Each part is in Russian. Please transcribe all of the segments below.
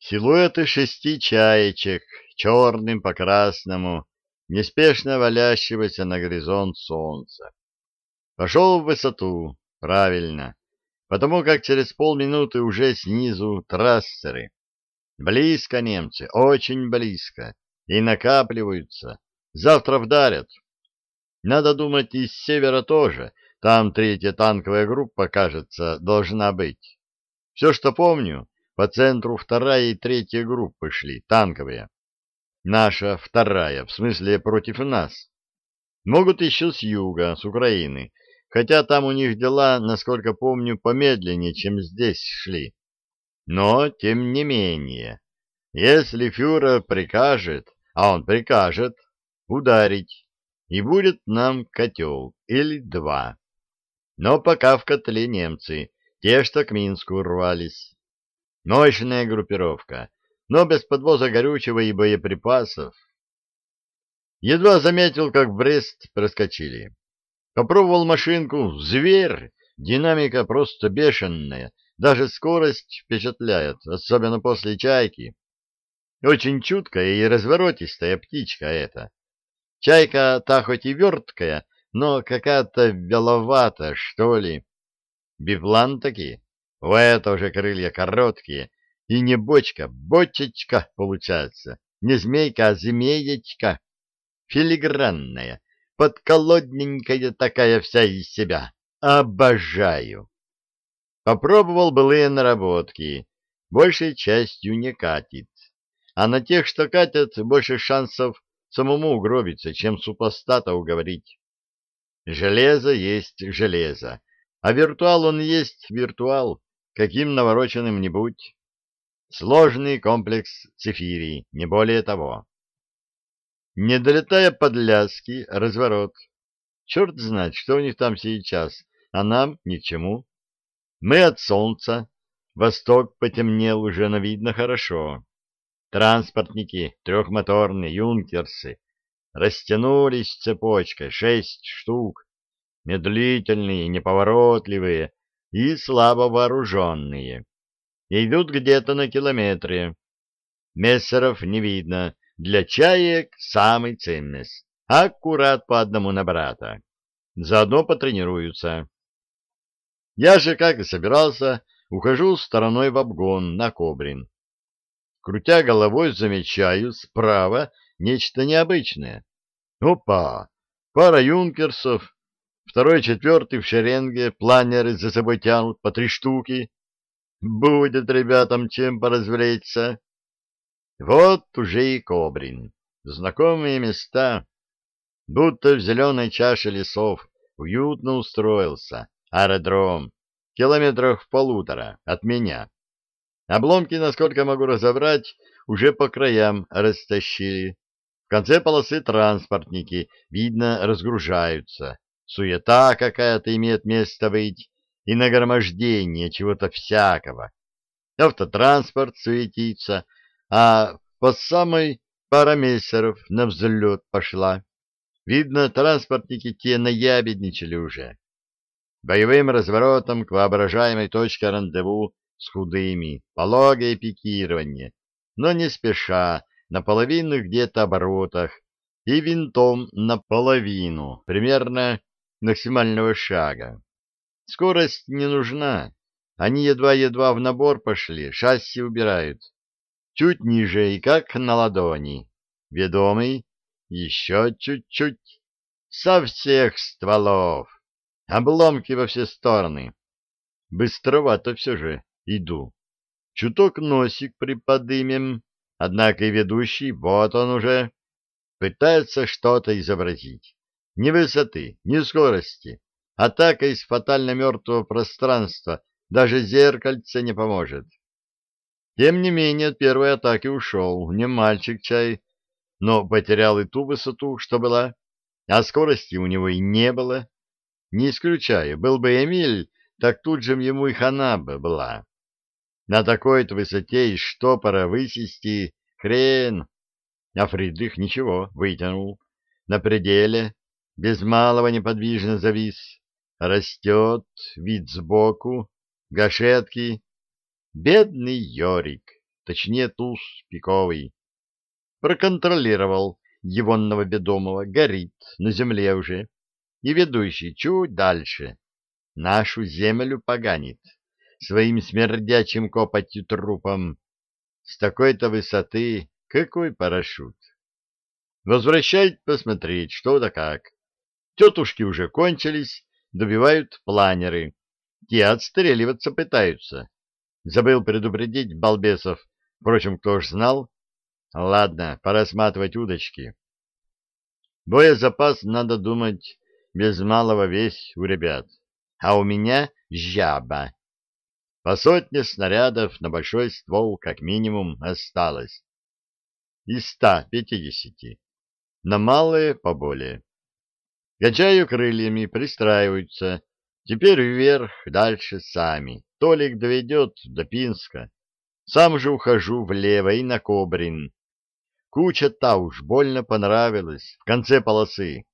Силуэты шести чаечек, черным по красному, неспешно валящегося на горизонт солнца. Пошел в высоту, правильно, потому как через полминуты уже снизу трассеры. Близко немцы, очень близко, и накапливаются. Завтра вдарят. Надо думать, и с севера тоже. Там третья танковая группа, кажется, должна быть. Все, что помню, по центру вторая и третья группы шли, танковые. Наша вторая, в смысле против нас. Могут еще с юга, с Украины, хотя там у них дела, насколько помню, помедленнее, чем здесь шли. Но, тем не менее, если фюрер прикажет, а он прикажет, ударить, и будет нам котел или два. Но пока в котле немцы, те, что к Минску рвались. Мощная группировка, но без подвоза горючего и боеприпасов. Едва заметил, как в Брест проскочили. Попробовал машинку, зверь, динамика просто бешеная, даже скорость впечатляет, особенно после чайки. Очень чуткая и разворотистая птичка эта. Чайка та хоть и верткая, но какая-то веловата, что ли. Биплан таки. У этого уже крылья короткие, и не бочка, бочечка получается, не змейка, а змеечка, филигранная, подколодненькая такая вся из себя. Обожаю. Попробовал былые наработки, большей частью не катит, а на тех, что катят, больше шансов самому угробиться, чем супостата уговорить. Железо есть железо, а виртуал он есть виртуал, каким навороченным не будь. Сложный комплекс цифирий, не более того. Не долетая под ляски, разворот. Черт знает, что у них там сейчас, а нам ни к чему. Мы от солнца, восток потемнел уже, но видно хорошо. Транспортники, трехмоторные, юнкерсы, растянулись цепочкой, шесть штук, медлительные, неповоротливые, и слабо вооруженные. Идут где-то на километре. Мессеров не видно. Для чаек самый ценность. Аккурат по одному на брата. Заодно потренируются. Я же, как и собирался, ухожу стороной в обгон на Кобрин. Крутя головой, замечаю справа нечто необычное. Опа! Пара юнкерсов, Второй, четвертый в шеренге, планеры за собой тянут по три штуки. Будет ребятам чем поразвлечься. Вот уже и Кобрин. Знакомые места. Будто в зеленой чаше лесов уютно устроился. Аэродром. Километрах в полутора от меня. Обломки, насколько могу разобрать, уже по краям растащили. В конце полосы транспортники, видно, разгружаются суета какая-то имеет место быть, и нагромождение чего-то всякого. Автотранспорт суетится, а по самой пара мессеров на взлет пошла. Видно, транспортники те наябедничали уже. Боевым разворотом к воображаемой точке рандеву с худыми, пологое пикирование, но не спеша, на половинных где-то оборотах и винтом наполовину, примерно максимального шага. Скорость не нужна. Они едва-едва в набор пошли, шасси убирают. Чуть ниже и как на ладони. Ведомый. Еще чуть-чуть. Со всех стволов. Обломки во все стороны. Быстровато все же иду. Чуток носик приподымем, однако и ведущий, вот он уже, пытается что-то изобразить. Ни высоты, ни скорости. Атака из фатально мертвого пространства даже зеркальце не поможет. Тем не менее, от первой атаки ушел. Не мальчик чай, но потерял и ту высоту, что была, а скорости у него и не было. Не исключаю, был бы Эмиль, так тут же ему и хана бы была. На такой-то высоте из штопора высести хрен. А Фридрих ничего, вытянул. На пределе, без малого неподвижно завис. Растет, вид сбоку, гашетки. Бедный Йорик, точнее туз пиковый. Проконтролировал егонного ведомого, горит на земле уже, и ведущий чуть дальше нашу землю поганит своим смердячим копотью трупом. С такой-то высоты какой парашют? Возвращать посмотреть, что да как. Тетушки уже кончились, добивают планеры. Те отстреливаться пытаются. Забыл предупредить балбесов. Впрочем, кто ж знал? Ладно, пора сматывать удочки. Боезапас, надо думать, без малого весь у ребят. А у меня жаба. По сотне снарядов на большой ствол как минимум осталось. Из ста пятидесяти. На малые поболее. Качаю крыльями, пристраиваются. Теперь вверх, дальше сами. Толик доведет до Пинска. Сам же ухожу влево и на Кобрин. Куча та уж больно понравилась в конце полосы.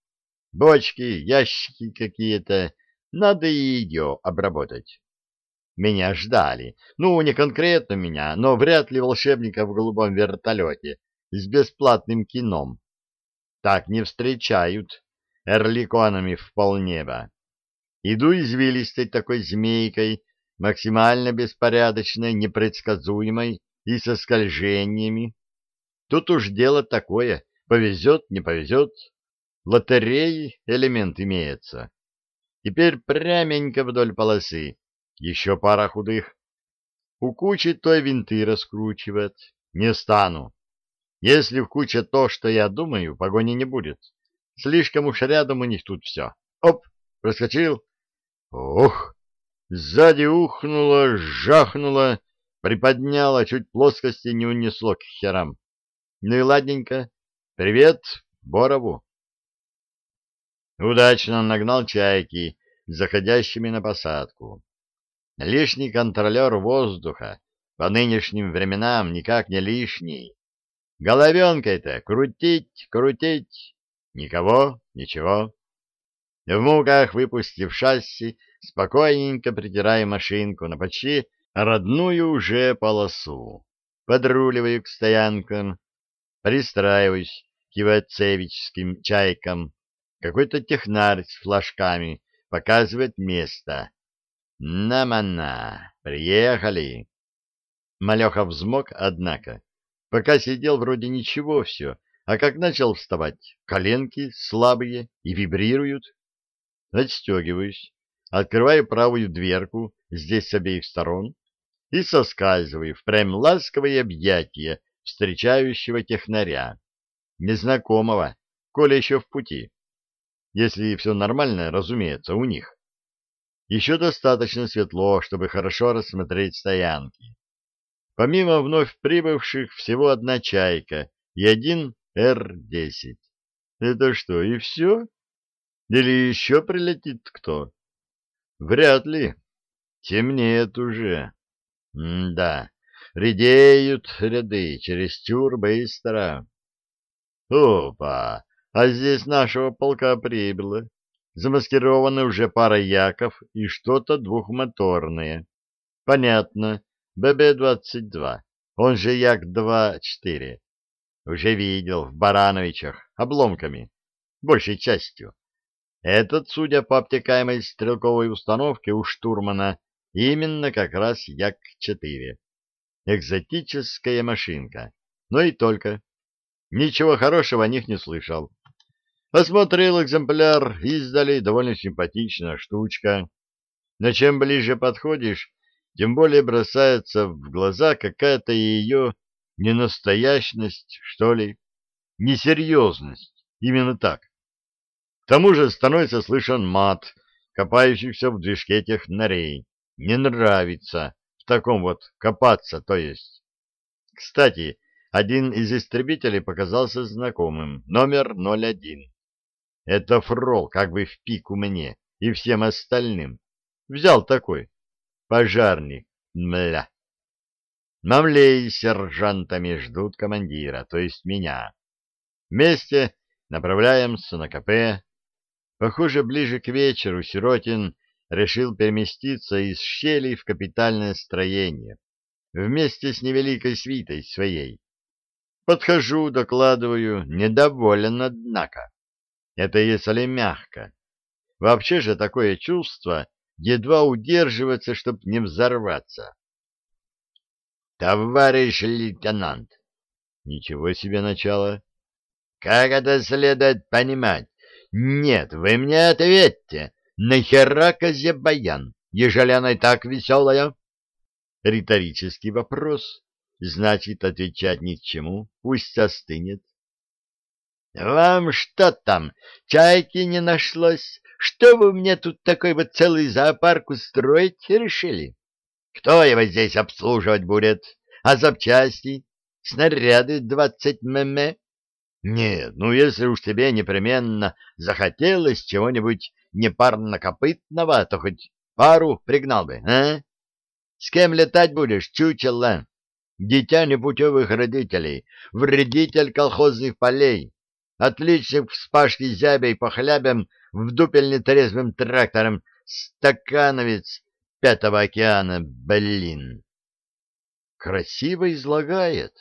Бочки, ящики какие-то. Надо и ее обработать. Меня ждали. Ну, не конкретно меня, но вряд ли волшебника в голубом вертолете с бесплатным кином. Так не встречают эрликонами в полнеба. Иду извилистой такой змейкой, максимально беспорядочной, непредсказуемой и со скольжениями. Тут уж дело такое, повезет, не повезет. Лотереи элемент имеется. Теперь пряменько вдоль полосы. Еще пара худых. У кучи той винты раскручивать. Не стану. Если в куче то, что я думаю, погони не будет. Слишком уж рядом у них тут все. Оп, проскочил. Ох! Сзади ухнуло, жахнуло, приподняло, чуть плоскости не унесло к херам. Ну и ладненько. Привет, Борову. Удачно нагнал чайки, заходящими на посадку. Лишний контролер воздуха по нынешним временам никак не лишний. Головенкой-то крутить, крутить. Никого, ничего. В муках, выпустив шасси, спокойненько притираю машинку на почти родную уже полосу. Подруливаю к стоянкам, пристраиваюсь к ивацевическим чайкам. Какой-то технарь с флажками показывает место. Намана, приехали. Малеха взмок, однако. Пока сидел, вроде ничего все, а как начал вставать, коленки слабые и вибрируют. Отстегиваюсь, открываю правую дверку, здесь с обеих сторон, и соскальзываю в прям ласковые объятия встречающего технаря, незнакомого, коли еще в пути. Если все нормально, разумеется, у них. Еще достаточно светло, чтобы хорошо рассмотреть стоянки. Помимо вновь прибывших всего одна «Чайка» и один Р-10. Это что, и все? Или еще прилетит кто? Вряд ли. Темнеет уже. М да, редеют ряды чересчур быстро. Опа! А здесь нашего полка прибыло. Замаскированы уже пара яков и что-то двухмоторное. Понятно. ББ-22, он же Як-2-4. Уже видел в Барановичах обломками, большей частью. Этот, судя по обтекаемой стрелковой установке у штурмана, именно как раз Як-4. Экзотическая машинка. Но и только. Ничего хорошего о них не слышал. Осмотрел экземпляр, издали довольно симпатичная штучка. Но чем ближе подходишь, тем более бросается в глаза какая-то ее ненастоящность, что ли, несерьезность, именно так. К тому же становится слышен мат, копающихся в движке технарей. Не нравится в таком вот копаться, то есть. Кстати, один из истребителей показался знакомым, номер 01. Это фрол, как бы в пику мне и всем остальным. Взял такой, Пожарник. Мля. Мамлей с сержантами ждут командира, то есть меня. Вместе направляемся на КП. Похоже, ближе к вечеру Сиротин решил переместиться из щели в капитальное строение. вместе с невеликой свитой своей. Подхожу, докладываю, недоволен, однако. Это если мягко. Вообще же такое чувство едва удерживается, чтоб не взорваться. Товарищ лейтенант. Ничего себе начало. Как это следует понимать? Нет, вы мне ответьте, нахера козе баян, ежели она и так веселая? Риторический вопрос. Значит, отвечать ни к чему, пусть остынет. Вам что там, чайки не нашлось? Что вы мне тут такой вот целый зоопарк устроить решили? Кто его здесь обслуживать будет? А запчасти? Снаряды двадцать мм? Нет, ну если уж тебе непременно захотелось чего-нибудь непарнокопытного, то хоть пару пригнал бы, а? С кем летать будешь, чучело? Дитя непутевых родителей, вредитель колхозных полей, отличник вспашки зябей по хлябям в дупельне трезвым трактором, стакановец пятого океана, блин. Красиво излагает.